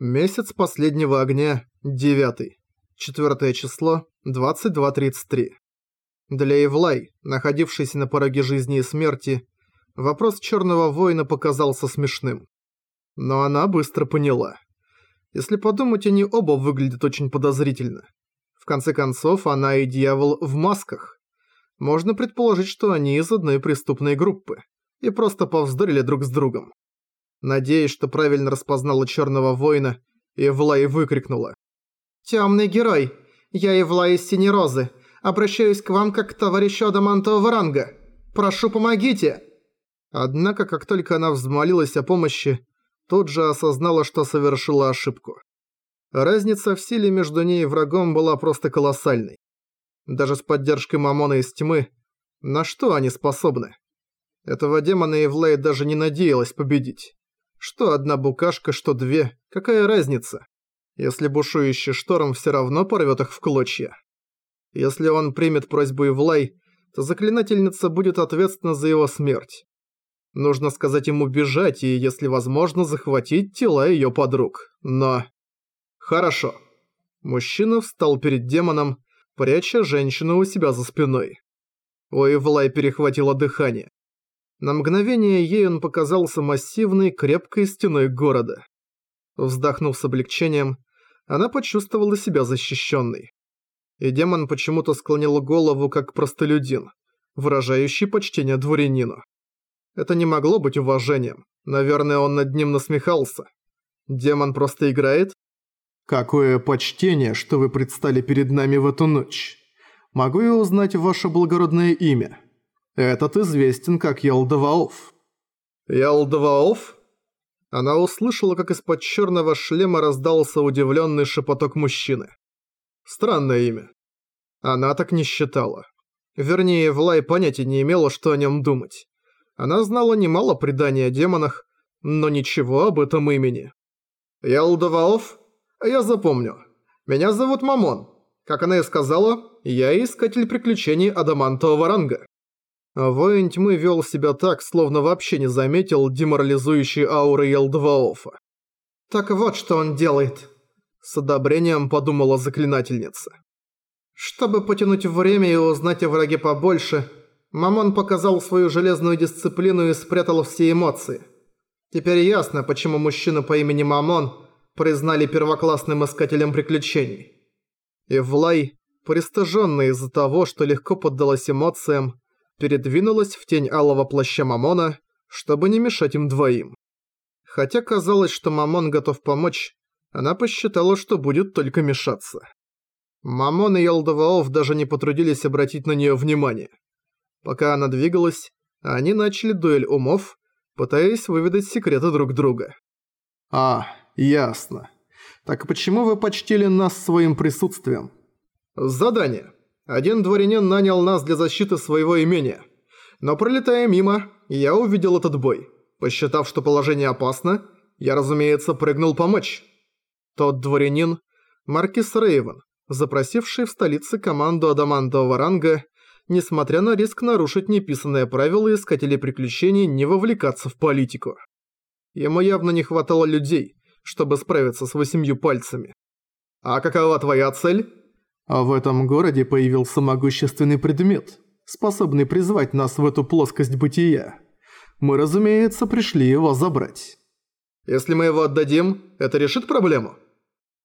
Месяц последнего огня, 9. Четвертое число, 22.33. Для Эвлай, находившейся на пороге жизни и смерти, вопрос Черного Воина показался смешным. Но она быстро поняла. Если подумать, они оба выглядят очень подозрительно. В конце концов, она и дьявол в масках. Можно предположить, что они из одной преступной группы и просто повздорили друг с другом. Надеясь, что правильно распознала Черного Воина, Евлай выкрикнула. «Темный герой, я Евлай из Синей Розы. Обращаюсь к вам как к товарищу адамантового ранга. Прошу, помогите!» Однако, как только она взмолилась о помощи, тут же осознала, что совершила ошибку. Разница в силе между ней и врагом была просто колоссальной. Даже с поддержкой Мамона из тьмы, на что они способны? Этого демона Эвлей даже не надеялась победить. Что одна букашка, что две, какая разница? Если бушующий шторм все равно порвет их в клочья. Если он примет просьбу Ивлай, то заклинательница будет ответственна за его смерть. Нужно сказать ему бежать и, если возможно, захватить тела ее подруг. Но... Хорошо. Мужчина встал перед демоном, пряча женщину у себя за спиной. У Ивлай перехватило дыхание. На мгновение ей он показался массивной, крепкой стеной города. Вздохнув с облегчением, она почувствовала себя защищенной. И демон почему-то склонил голову, как простолюдин, выражающий почтение дворянину. Это не могло быть уважением. Наверное, он над ним насмехался. Демон просто играет? Какое почтение, что вы предстали перед нами в эту ночь. Могу я узнать ваше благородное имя? Этот известен как Ялдаваоф. Ялдаваоф? Она услышала, как из-под черного шлема раздался удивленный шепоток мужчины. Странное имя. Она так не считала. Вернее, Влай понятия не имела, что о нем думать. Она знала немало преданий о демонах, но ничего об этом имени. Ялдаваоф? Я запомню. Меня зовут Мамон. Как она и сказала, я искатель приключений адамантового ранга. Воин тьмы вел себя так, словно вообще не заметил деморализующей ауры Елдваофа. «Так вот, что он делает», — с одобрением подумала заклинательница. «Чтобы потянуть время и узнать о враге побольше, Мамон показал свою железную дисциплину и спрятал все эмоции. Теперь ясно, почему мужчину по имени Мамон признали первоклассным искателем приключений». Ивлай, пристыженный из-за того, что легко поддалась эмоциям, передвинулась в тень алого плаща Мамона, чтобы не мешать им двоим. Хотя казалось, что Мамон готов помочь, она посчитала, что будет только мешаться. Мамон и Елдаваоф даже не потрудились обратить на нее внимание. Пока она двигалась, они начали дуэль умов, пытаясь выведать секреты друг друга. «А, ясно. Так почему вы почтили нас своим присутствием?» «Задание. Один дворянин нанял нас для защиты своего имения. Но пролетая мимо, я увидел этот бой. Посчитав, что положение опасно, я, разумеется, прыгнул помочь. Тот дворянин – Маркис Рейвен, запросивший в столице команду адамантового ранга, несмотря на риск нарушить неписанное правило искателей приключений не вовлекаться в политику. Ему явно не хватало людей, чтобы справиться с восемью пальцами. «А какова твоя цель?» А в этом городе появился могущественный предмет, способный призвать нас в эту плоскость бытия. Мы, разумеется, пришли его забрать. Если мы его отдадим, это решит проблему?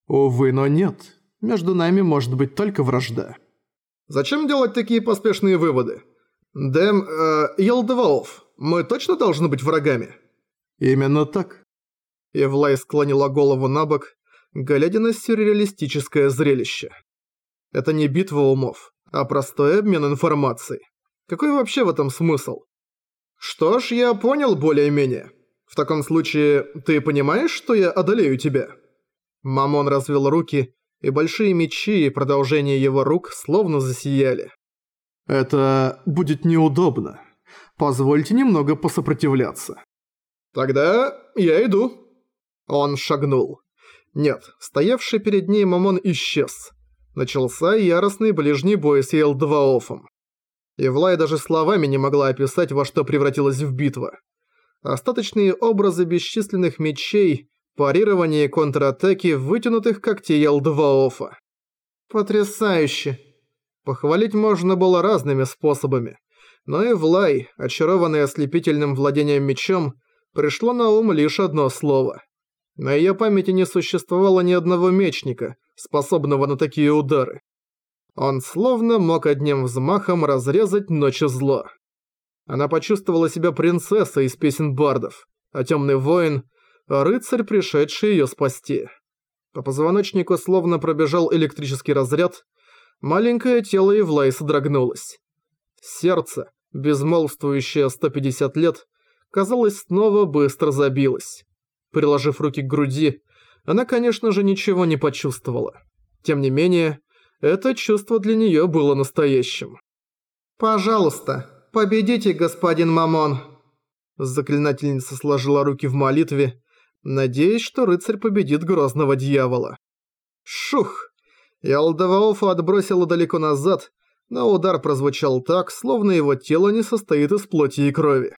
Увы, но нет. Между нами может быть только вражда. Зачем делать такие поспешные выводы? Дэм, э, Елдваоф, мы точно должны быть врагами? Именно так. Евлай склонила голову на бок, глядя на сюрреалистическое зрелище. Это не битва умов, а простой обмен информацией. Какой вообще в этом смысл? Что ж, я понял более-менее. В таком случае, ты понимаешь, что я одолею тебя? Мамон развел руки, и большие мечи и продолжение его рук словно засияли. Это будет неудобно. Позвольте немного посопротивляться. Тогда я иду. Он шагнул. Нет, стоявший перед ней Мамон исчез начался яростный ближний бой с Елдваофом. Ивлай даже словами не могла описать, во что превратилась в битва. Остаточные образы бесчисленных мечей, парирование и контратаки вытянутых когтей Елдваофа. Потрясающе. Похвалить можно было разными способами. Но и Влай, очарованный ослепительным владением мечом, пришло на ум лишь одно слово. На ее памяти не существовало ни одного мечника, способного на такие удары. Он словно мог одним взмахом разрезать ночи зло. Она почувствовала себя принцессой из песен бардов, а темный воин – рыцарь, пришедший ее спасти. По позвоночнику словно пробежал электрический разряд, маленькое тело Евлай содрогнулось. Сердце, безмолвствующее 150 лет, казалось, снова быстро забилось. Приложив руки к груди, она, конечно же, ничего не почувствовала. Тем не менее, это чувство для нее было настоящим. «Пожалуйста, победите, господин Мамон!» Заклинательница сложила руки в молитве, надеясь, что рыцарь победит грозного дьявола. Шух! И Алдаваофа отбросила далеко назад, но удар прозвучал так, словно его тело не состоит из плоти и крови.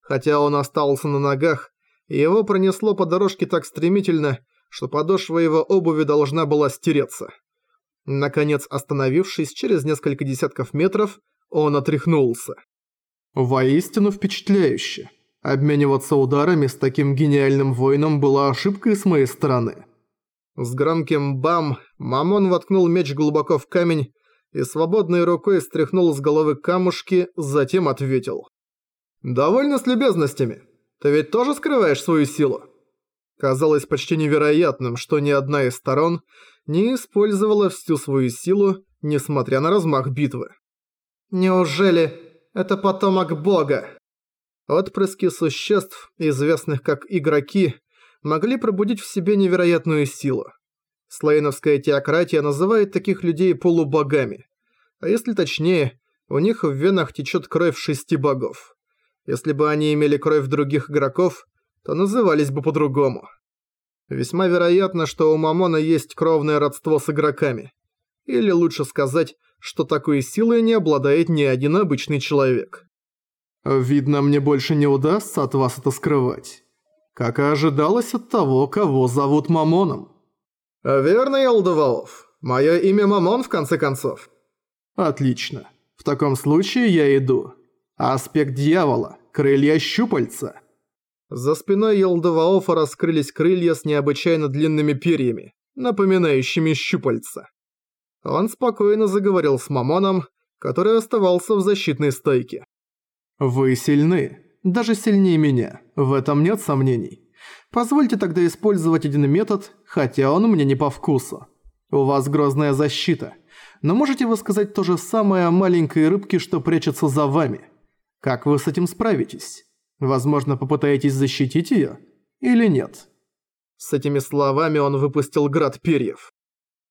Хотя он остался на ногах, его пронесло по дорожке так стремительно, что подошва его обуви должна была стереться. Наконец, остановившись через несколько десятков метров, он отряхнулся. Воистину впечатляюще. Обмениваться ударами с таким гениальным воином была ошибкой с моей стороны. С громким «бам» Мамон воткнул меч глубоко в камень и свободной рукой стряхнул с головы камушки, затем ответил. «Довольно с любезностями. Ты ведь тоже скрываешь свою силу?» Казалось почти невероятным, что ни одна из сторон не использовала всю свою силу, несмотря на размах битвы. «Неужели это потомок бога?» Отпрыски существ, известных как игроки, могли пробудить в себе невероятную силу. Слейновская теократия называет таких людей полубогами. А если точнее, у них в венах течет кровь шести богов. Если бы они имели кровь других игроков, то назывались бы по-другому. Весьма вероятно, что у Мамона есть кровное родство с игроками. Или лучше сказать, что такой силой не обладает ни один обычный человек. Видно, мне больше не удастся от вас это скрывать. Как и ожидалось от того, кого зовут Мамоном. Верно, Елдувалов. Мое имя Мамон, в конце концов. Отлично. В таком случае я иду. Аспект дьявола. Крылья щупальца. За спиной Елдуваофа раскрылись крылья с необычайно длинными перьями, напоминающими щупальца. Он спокойно заговорил с Мамоном, который оставался в защитной стойке. «Вы сильны. Даже сильнее меня. В этом нет сомнений. Позвольте тогда использовать один метод, хотя он мне не по вкусу. У вас грозная защита. Но можете вы сказать то же самое о маленькой рыбке, что прячется за вами? Как вы с этим справитесь? Возможно, попытаетесь защитить её? Или нет?» С этими словами он выпустил град перьев.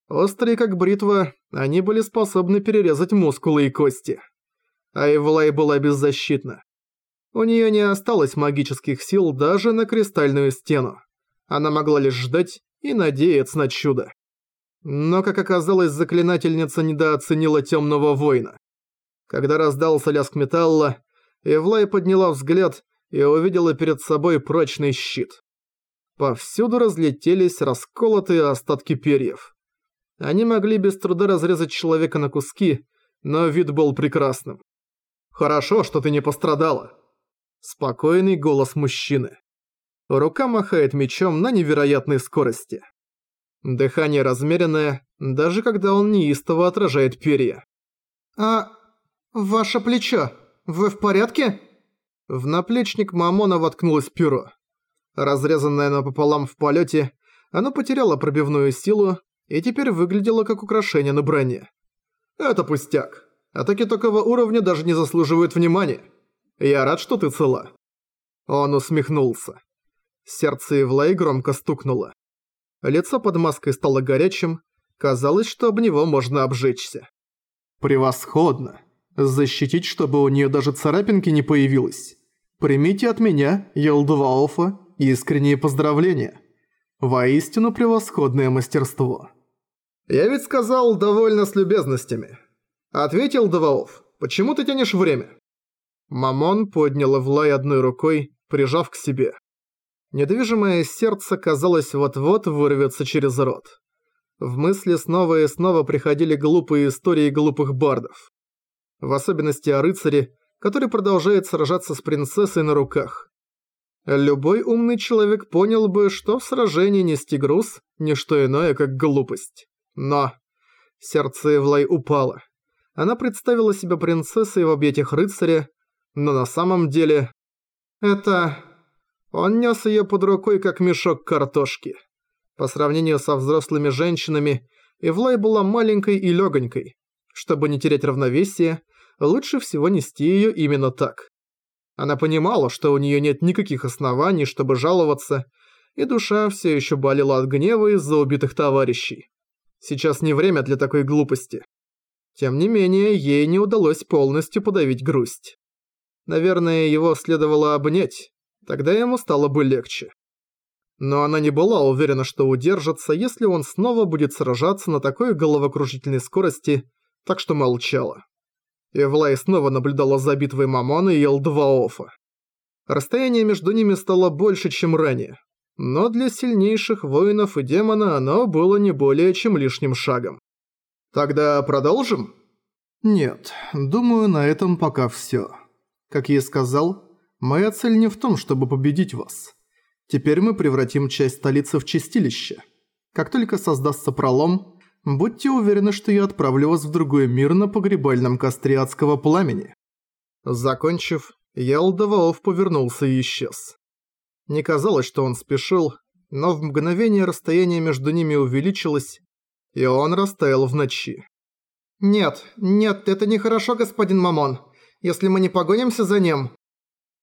Острые как бритва, они были способны перерезать мускулы и кости а Эвлай была беззащитна. У нее не осталось магических сил даже на кристальную стену. Она могла лишь ждать и надеяться на чудо. Но, как оказалось, заклинательница недооценила темного воина. Когда раздался лязг металла, Эвлай подняла взгляд и увидела перед собой прочный щит. Повсюду разлетелись расколотые остатки перьев. Они могли без труда разрезать человека на куски, но вид был прекрасным. Хорошо, что ты не пострадала. Спокойный голос мужчины. Рука махает мечом на невероятной скорости. Дыхание размеренное, даже когда он неистово отражает перья. «А... ваше плечо, вы в порядке?» В наплечник Мамона воткнулось перо. Разрезанное напополам в полете, оно потеряло пробивную силу и теперь выглядело как украшение на броне. «Это пустяк. Атаки такого уровня даже не заслуживают внимания. Я рад, что ты цела». Он усмехнулся. Сердце Ивлай громко стукнуло. Лицо под маской стало горячим, казалось, что об него можно обжечься. «Превосходно! Защитить, чтобы у нее даже царапинки не появилось. Примите от меня, Елдваофа, искренние поздравления. Воистину превосходное мастерство». «Я ведь сказал довольно с любезностями», «Ответил Даваоф, почему ты тянешь время?» Мамон поднял Эвлай одной рукой, прижав к себе. Недвижимое сердце, казалось, вот-вот вырвется через рот. В мысли снова и снова приходили глупые истории глупых бардов. В особенности о рыцаре, который продолжает сражаться с принцессой на руках. Любой умный человек понял бы, что в сражении нести груз – не что иное, как глупость. Но сердце Эвлай упало. Она представила себя принцессой в объятиях рыцаря, но на самом деле... Это... Он нес ее под рукой, как мешок картошки. По сравнению со взрослыми женщинами, Эвлай была маленькой и легонькой. Чтобы не терять равновесие, лучше всего нести ее именно так. Она понимала, что у нее нет никаких оснований, чтобы жаловаться, и душа все еще болела от гнева из-за убитых товарищей. Сейчас не время для такой глупости. Тем не менее, ей не удалось полностью подавить грусть. Наверное, его следовало обнять, тогда ему стало бы легче. Но она не была уверена, что удержится, если он снова будет сражаться на такой головокружительной скорости, так что молчала. Эвлай снова наблюдала за битвой Мамона и Елдваофа. Расстояние между ними стало больше, чем ранее. Но для сильнейших воинов и демона оно было не более чем лишним шагом. «Тогда продолжим?» «Нет, думаю, на этом пока всё. Как я и сказал, моя цель не в том, чтобы победить вас. Теперь мы превратим часть столицы в чистилище. Как только создастся пролом, будьте уверены, что я отправлю вас в другой мир на погребальном костре адского пламени». Закончив, Ялдаваов повернулся и исчез. Не казалось, что он спешил, но в мгновение расстояние между ними увеличилось, и он растаял в ночи. «Нет, нет, это нехорошо, господин Мамон. Если мы не погонимся за ним...»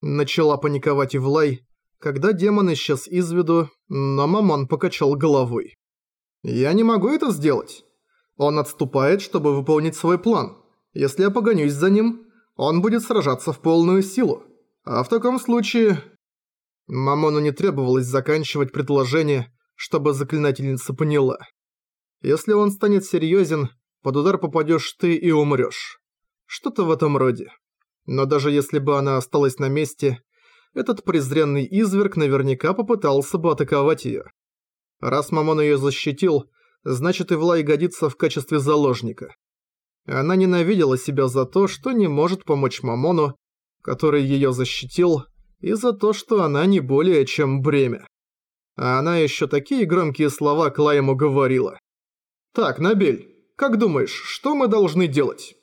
Начала паниковать Ивлай, когда демон исчез из виду, но Мамон покачал головой. «Я не могу это сделать. Он отступает, чтобы выполнить свой план. Если я погонюсь за ним, он будет сражаться в полную силу. А в таком случае...» Мамону не требовалось заканчивать предложение, чтобы заклинательница поняла. «Если он станет серьезен, под удар попадешь ты и умрешь. Что-то в этом роде. Но даже если бы она осталась на месте, этот презренный изверг наверняка попытался бы атаковать ее. Раз Мамон ее защитил, значит и Влай годится в качестве заложника. Она ненавидела себя за то, что не может помочь Мамону, который ее защитил, и за то, что она не более чем бремя. А она еще такие громкие слова Клайму говорила. «Так, Набель, как думаешь, что мы должны делать?»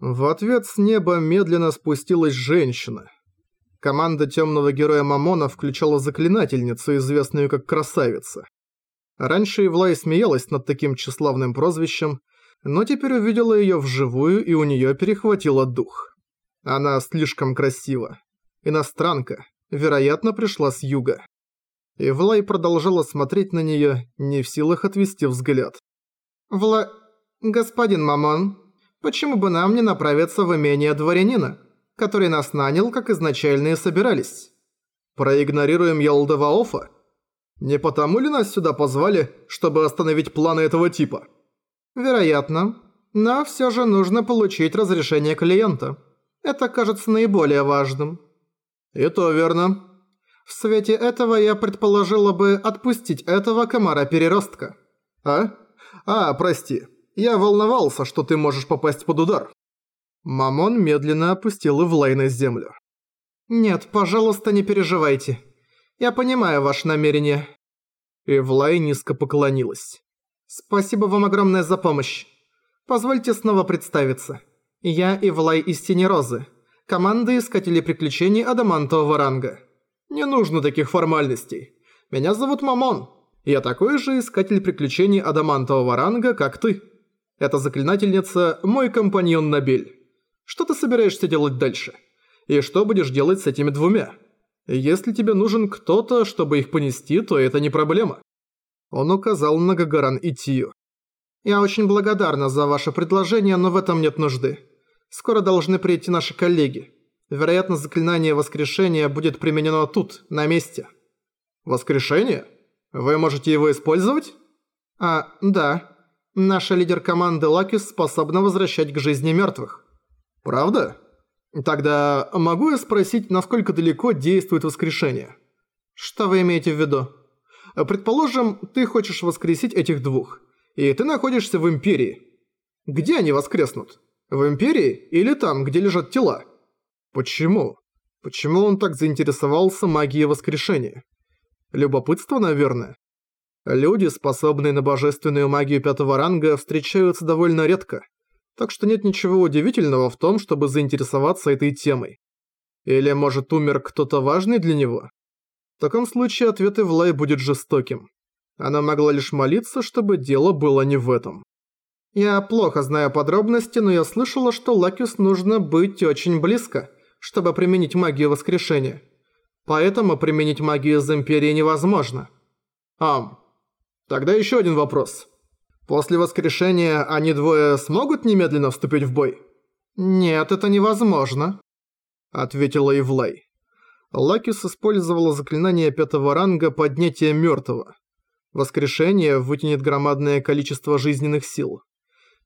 В ответ с неба медленно спустилась женщина. Команда темного героя Мамона включала заклинательницу, известную как Красавица. Раньше Ивлай смеялась над таким тщеславным прозвищем, но теперь увидела ее вживую и у нее перехватило дух. Она слишком красива. Иностранка, вероятно, пришла с юга. Ивлай продолжала смотреть на нее, не в силах отвести взгляд. «Вла... господин Мамон, почему бы нам не направиться в имение дворянина, который нас нанял, как изначально и собирались?» «Проигнорируем Ялдаваофа?» Не потому ли нас сюда позвали, чтобы остановить планы этого типа? Вероятно. Но все же нужно получить разрешение клиента. Это кажется наиболее важным. И то верно. В свете этого я предположила бы отпустить этого комара-переростка. А? А, прости. Я волновался, что ты можешь попасть под удар. Мамон медленно опустил Ивлай на землю. «Нет, пожалуйста, не переживайте. Я понимаю ваше намерение». Эвлай низко поклонилась. «Спасибо вам огромное за помощь. Позвольте снова представиться. Я Эвлай из Тени Розы, команда Искателей Приключений Адамантового ранга. Не нужно таких формальностей. Меня зовут Мамон. Я такой же Искатель Приключений Адамантового ранга, как ты. Эта заклинательница – мой компаньон Набель. Что ты собираешься делать дальше? И что будешь делать с этими двумя?» Если тебе нужен кто-то, чтобы их понести, то это не проблема». Он указал на Гагаран и Тию. «Я очень благодарна за ваше предложение, но в этом нет нужды. Скоро должны прийти наши коллеги. Вероятно, заклинание воскрешения будет применено тут, на месте». «Воскрешение? Вы можете его использовать?» «А, да. Наша лидер команды Лакис способна возвращать к жизни мертвых». «Правда?» Тогда могу я спросить, насколько далеко действует воскрешение? Что вы имеете в виду? Предположим, ты хочешь воскресить этих двух, и ты находишься в Империи. Где они воскреснут? В Империи или там, где лежат тела? Почему? Почему он так заинтересовался магией воскрешения? Любопытство, наверное. Люди, способные на божественную магию пятого ранга, встречаются довольно редко, так что нет ничего удивительного в том, чтобы заинтересоваться этой темой. Или, может, умер кто-то важный для него? В таком случае ответ Ивлай будет жестоким. Она могла лишь молиться, чтобы дело было не в этом. Я плохо знаю подробности, но я слышала, что Лакюс нужно быть очень близко, чтобы применить магию воскрешения. Поэтому применить магию из Империи невозможно. Ам, тогда еще один вопрос. После воскрешения они двое смогут немедленно вступить в бой? Нет, это невозможно, ответила Ивлей. Лакис использовала заклинание пятого ранга поднятия мертвого. Воскрешение вытянет громадное количество жизненных сил.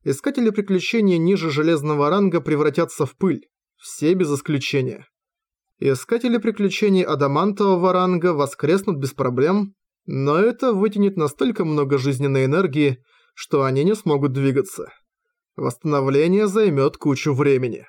Искатели приключений ниже железного ранга превратятся в пыль. Все без исключения. Искатели приключений адамантового ранга воскреснут без проблем, но это вытянет настолько много жизненной энергии, что они не смогут двигаться. Восстановление займет кучу времени.